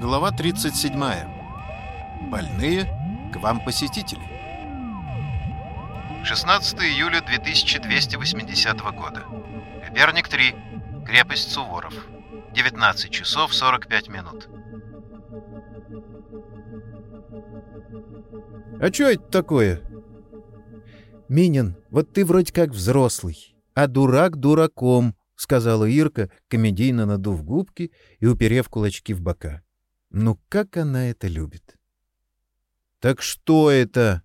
Глава 37. Больные, к вам посетители. 16 июля 2280 года. Коперник 3. Крепость Суворов. 19 часов 45 минут. «А что это такое?» «Минин, вот ты вроде как взрослый, а дурак дураком», — сказала Ирка, комедийно надув губки и уперев кулачки в бока. «Ну как она это любит!» «Так что это?»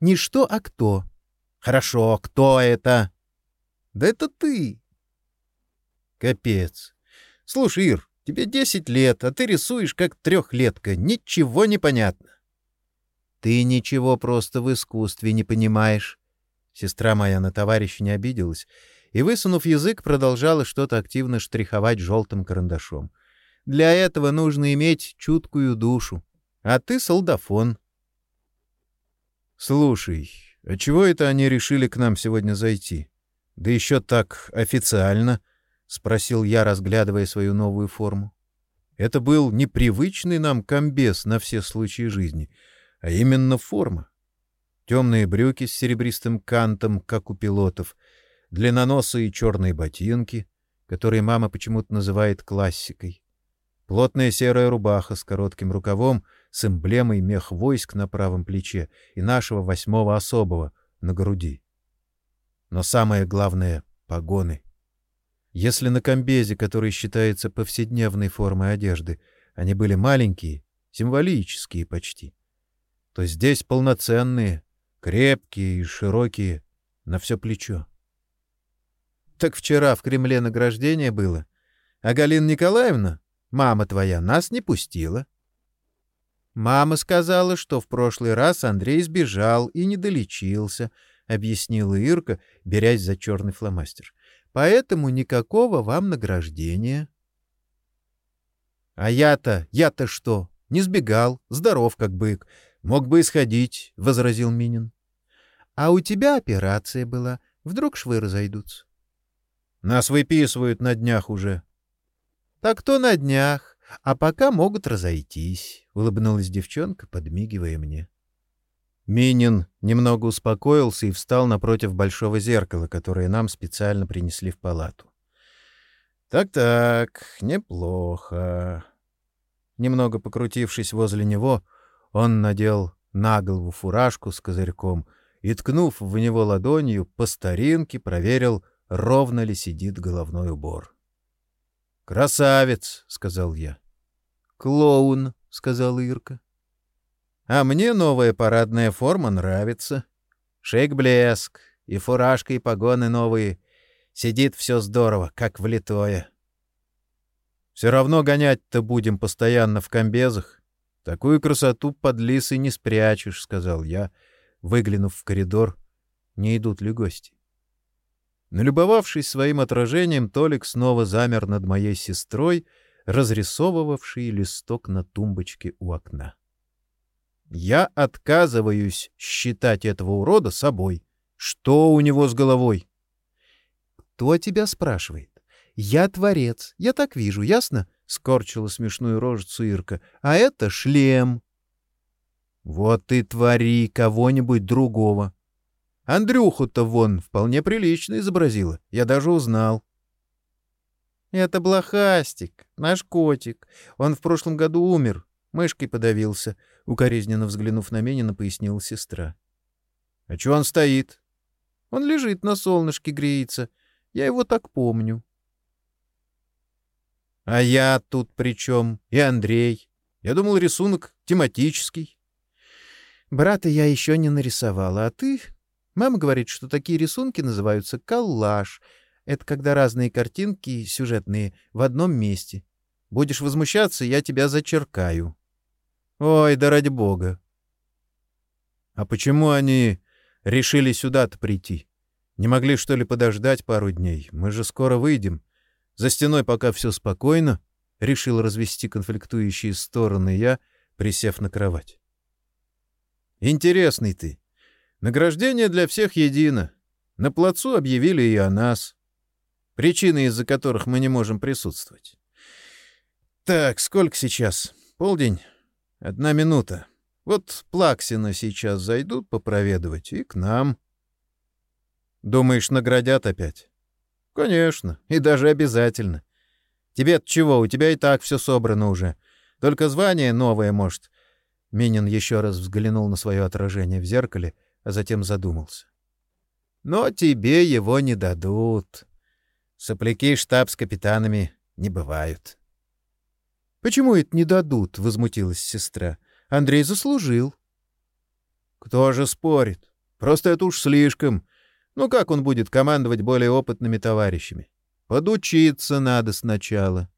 «Не что, а кто». «Хорошо, кто это?» «Да это ты». «Капец. Слушай, Ир, тебе десять лет, а ты рисуешь как трехлетка. Ничего не понятно». «Ты ничего просто в искусстве не понимаешь». Сестра моя на товарища не обиделась и, высунув язык, продолжала что-то активно штриховать желтым карандашом. «Для этого нужно иметь чуткую душу. А ты солдафон». «Слушай, а чего это они решили к нам сегодня зайти? Да еще так официально?» — спросил я, разглядывая свою новую форму. Это был непривычный нам комбез на все случаи жизни, а именно форма. Темные брюки с серебристым кантом, как у пилотов, длинноносые черные ботинки, которые мама почему-то называет классикой, плотная серая рубаха с коротким рукавом с эмблемой мех войск на правом плече и нашего восьмого особого на груди. Но самое главное — погоны. Если на комбезе, который считается повседневной формой одежды, они были маленькие, символические почти, то здесь полноценные, крепкие и широкие, на все плечо. Так вчера в Кремле награждение было, а Галина Николаевна, мама твоя, нас не пустила. Мама сказала, что в прошлый раз Андрей сбежал и не долечился, — объяснила Ирка, берясь за черный фломастер. — Поэтому никакого вам награждения. — А я-то, я-то что? Не сбегал, здоров как бык. Мог бы исходить, — возразил Минин. — А у тебя операция была. Вдруг швы разойдутся. — Нас выписывают на днях уже. — Так то на днях, а пока могут разойтись, — улыбнулась девчонка, подмигивая мне. Минин немного успокоился и встал напротив большого зеркала, которое нам специально принесли в палату. «Так-так, неплохо». Немного покрутившись возле него, он надел на голову фуражку с козырьком и, ткнув в него ладонью, по старинке проверил, ровно ли сидит головной убор. «Красавец!» — сказал я. «Клоун!» — сказала Ирка. «А мне новая парадная форма нравится. Шейк-блеск, и фуражка, и погоны новые. Сидит все здорово, как влитое. Все равно гонять-то будем постоянно в комбезах. Такую красоту под лисой не спрячешь», — сказал я, выглянув в коридор. Не идут ли гости? Налюбовавшись своим отражением, Толик снова замер над моей сестрой, разрисовывавшей листок на тумбочке у окна. Я отказываюсь считать этого урода собой. Что у него с головой? Кто тебя спрашивает? Я творец, я так вижу, ясно? Скорчила смешную рожицу Ирка. А это шлем. Вот ты твори кого-нибудь другого. Андрюху-то вон вполне прилично изобразила. Я даже узнал. Это Блохастик, наш котик. Он в прошлом году умер. Мышкой подавился. Укоризненно взглянув на Менина, пояснила сестра. — А чего он стоит? — Он лежит на солнышке, греется. Я его так помню. — А я тут при чем? И Андрей. Я думал, рисунок тематический. — Брата я еще не нарисовала, а ты Мама говорит, что такие рисунки называются коллаж. Это когда разные картинки сюжетные в одном месте. Будешь возмущаться, я тебя зачеркаю. Ой, да ради бога. А почему они решили сюда-то прийти? Не могли, что ли, подождать пару дней? Мы же скоро выйдем. За стеной пока все спокойно. Решил развести конфликтующие стороны я, присев на кровать. Интересный ты. Награждение для всех едино. На плацу объявили и о нас. Причины, из-за которых мы не можем присутствовать. Так, сколько сейчас? Полдень? Одна минута. Вот Плаксина сейчас зайдут попроведывать и к нам. Думаешь, наградят опять? Конечно, и даже обязательно. тебе чего, у тебя и так все собрано уже. Только звание новое, может. Минин еще раз взглянул на свое отражение в зеркале, а затем задумался. Но тебе его не дадут. Сопляки штаб с капитанами не бывают. — Почему это не дадут? — возмутилась сестра. — Андрей заслужил. — Кто же спорит? Просто это уж слишком. Ну как он будет командовать более опытными товарищами? Подучиться надо сначала.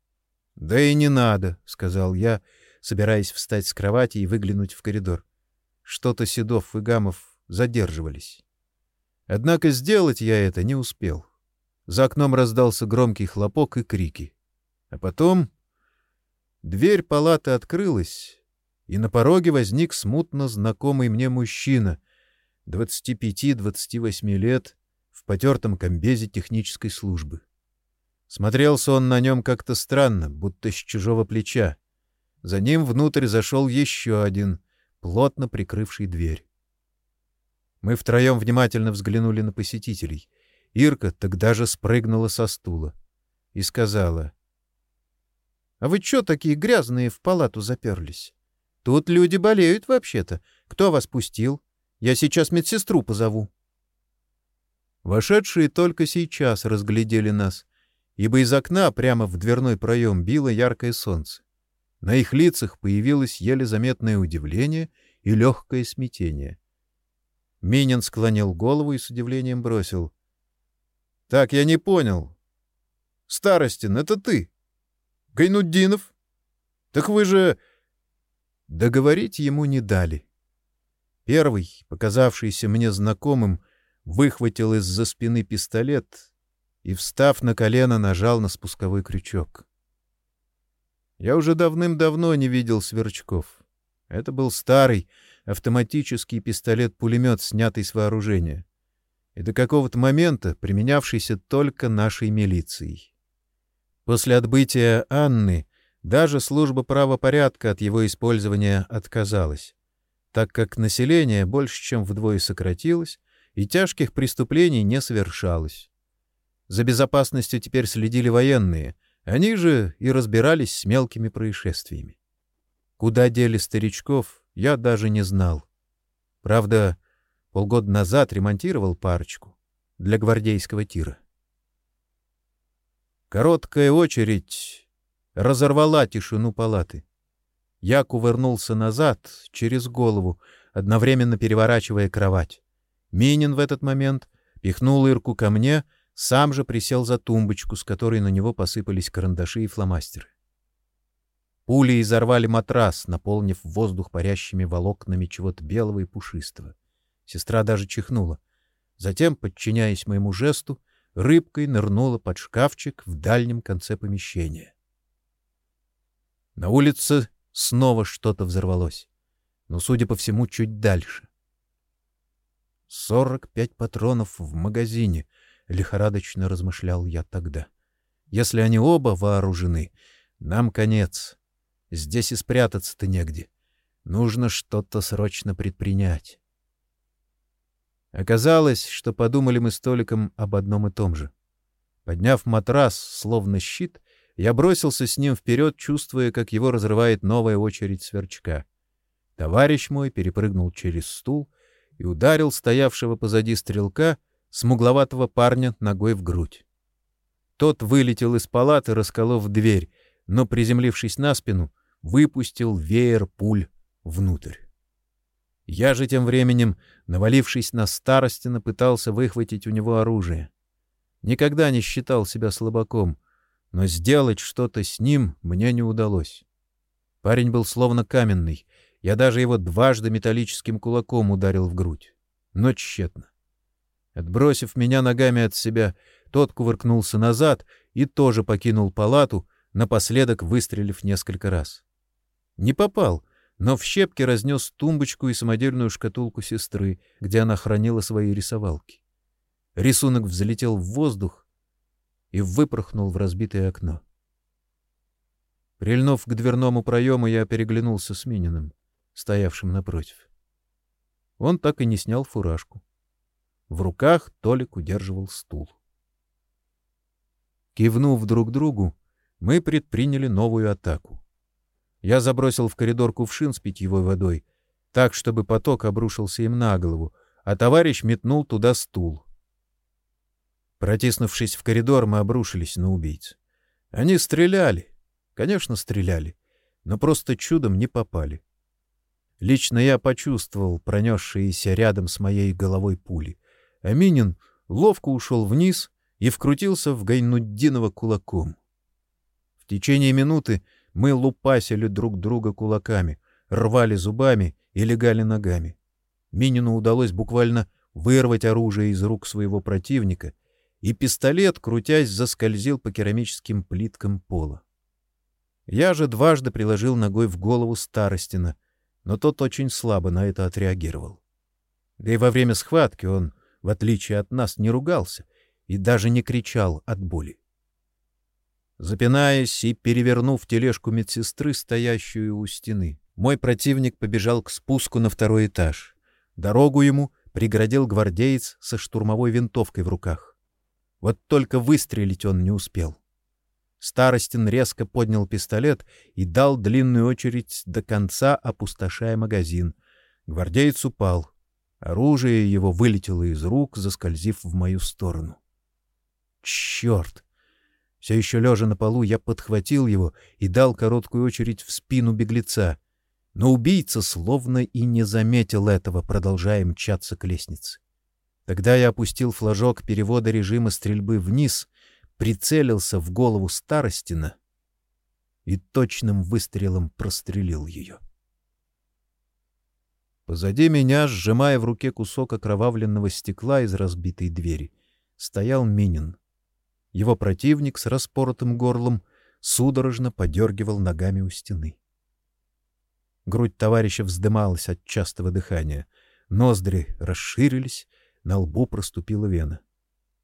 — Да и не надо, — сказал я, собираясь встать с кровати и выглянуть в коридор. Что-то Седов и Гамов задерживались. Однако сделать я это не успел. За окном раздался громкий хлопок и крики. А потом дверь палаты открылась, и на пороге возник смутно знакомый мне мужчина, 25-28 лет, в потертом комбезе технической службы. Смотрелся он на нем как-то странно, будто с чужого плеча. За ним внутрь зашел еще один, плотно прикрывший дверь. Мы втроем внимательно взглянули на посетителей. Ирка тогда же спрыгнула со стула и сказала. — А вы что такие грязные в палату заперлись? Тут люди болеют вообще-то. Кто вас пустил? Я сейчас медсестру позову. Вошедшие только сейчас разглядели нас, ибо из окна прямо в дверной проем било яркое солнце. На их лицах появилось еле заметное удивление и легкое смятение. Минин склонил голову и с удивлением бросил. — Так, я не понял. — Старостин, это ты? — Гайнуддинов? — Так вы же... Договорить ему не дали. Первый, показавшийся мне знакомым, выхватил из-за спины пистолет и, встав на колено, нажал на спусковой крючок. Я уже давным-давно не видел сверчков. Это был старый автоматический пистолет-пулемет, снятый с вооружения. И до какого-то момента применявшийся только нашей милицией. После отбытия Анны даже служба правопорядка от его использования отказалась, так как население больше чем вдвое сократилось и тяжких преступлений не совершалось. За безопасностью теперь следили военные — они же и разбирались с мелкими происшествиями. Куда дели старичков, я даже не знал. Правда, полгода назад ремонтировал парочку для гвардейского тира. Короткая очередь разорвала тишину палаты. Я кувырнулся назад, через голову, одновременно переворачивая кровать. Минин в этот момент пихнул Ирку ко мне — сам же присел за тумбочку, с которой на него посыпались карандаши и фломастеры. Пули изорвали матрас, наполнив воздух парящими волокнами чего-то белого и пушистого. Сестра даже чихнула. Затем, подчиняясь моему жесту, рыбкой нырнула под шкафчик в дальнем конце помещения. На улице снова что-то взорвалось, но, судя по всему, чуть дальше. Сорок пять патронов в магазине —— лихорадочно размышлял я тогда. «Если они оба вооружены, нам конец. Здесь и спрятаться-то негде. Нужно что-то срочно предпринять». Оказалось, что подумали мы с Толиком об одном и том же. Подняв матрас, словно щит, я бросился с ним вперед, чувствуя, как его разрывает новая очередь сверчка. Товарищ мой перепрыгнул через стул и ударил стоявшего позади стрелка — смугловатого парня ногой в грудь. Тот вылетел из палаты, расколов дверь, но, приземлившись на спину, выпустил веер пуль внутрь. Я же тем временем, навалившись на Старостина, пытался выхватить у него оружие. Никогда не считал себя слабаком, но сделать что-то с ним мне не удалось. Парень был словно каменный, я даже его дважды металлическим кулаком ударил в грудь, но тщетно. Отбросив меня ногами от себя, тот кувыркнулся назад и тоже покинул палату, напоследок выстрелив несколько раз. Не попал, но в щепке разнес тумбочку и самодельную шкатулку сестры, где она хранила свои рисовалки. Рисунок взлетел в воздух и выпорхнул в разбитое окно. Прильнув к дверному проему, я переглянулся с Мининым, стоявшим напротив. Он так и не снял фуражку. В руках Толик удерживал стул. Кивнув друг другу, мы предприняли новую атаку. Я забросил в коридор кувшин с питьевой водой, так, чтобы поток обрушился им на голову, а товарищ метнул туда стул. Протиснувшись в коридор, мы обрушились на убийц. Они стреляли. Конечно, стреляли, но просто чудом не попали. Лично я почувствовал пронесшиеся рядом с моей головой пули. Аминин ловко ушел вниз и вкрутился в Гайнуддинова кулаком. В течение минуты мы лупасили друг друга кулаками, рвали зубами и легали ногами. Минину удалось буквально вырвать оружие из рук своего противника, и пистолет, крутясь, заскользил по керамическим плиткам пола. Я же дважды приложил ногой в голову Старостина, но тот очень слабо на это отреагировал. Да и во время схватки он, в отличие от нас, не ругался и даже не кричал от боли. Запинаясь и перевернув тележку медсестры, стоящую у стены, мой противник побежал к спуску на второй этаж. Дорогу ему преградил гвардеец со штурмовой винтовкой в руках. Вот только выстрелить он не успел. Старостин резко поднял пистолет и дал длинную очередь до конца, опустошая магазин. Гвардеец упал. Оружие его вылетело из рук, заскользив в мою сторону. Черт! Все еще лежа на полу, я подхватил его и дал короткую очередь в спину беглеца. Но убийца словно и не заметил этого, продолжая мчаться к лестнице. Тогда я опустил флажок перевода режима стрельбы вниз, прицелился в голову Старостина и точным выстрелом прострелил ее. Позади меня, сжимая в руке кусок окровавленного стекла из разбитой двери, стоял Минин. Его противник с распоротым горлом судорожно подергивал ногами у стены. Грудь товарища вздымалась от частого дыхания, ноздри расширились, на лбу проступила вена.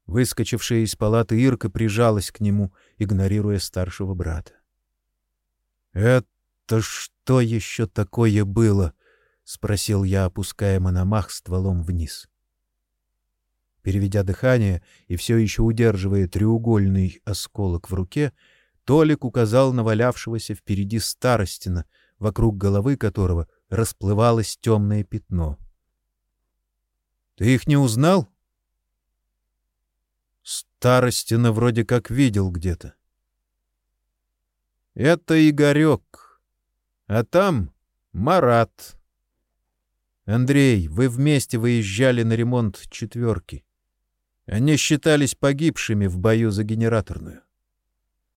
Выскочившая из палаты Ирка прижалась к нему, игнорируя старшего брата. «Это что еще такое было?» — спросил я, опуская мономах стволом вниз. Переведя дыхание и все еще удерживая треугольный осколок в руке, Толик указал на валявшегося впереди Старостина, вокруг головы которого расплывалось темное пятно. — Ты их не узнал? Старостина вроде как видел где-то. — Это Игорек. А там Марат. Андрей, вы вместе выезжали на ремонт четверки. Они считались погибшими в бою за генераторную.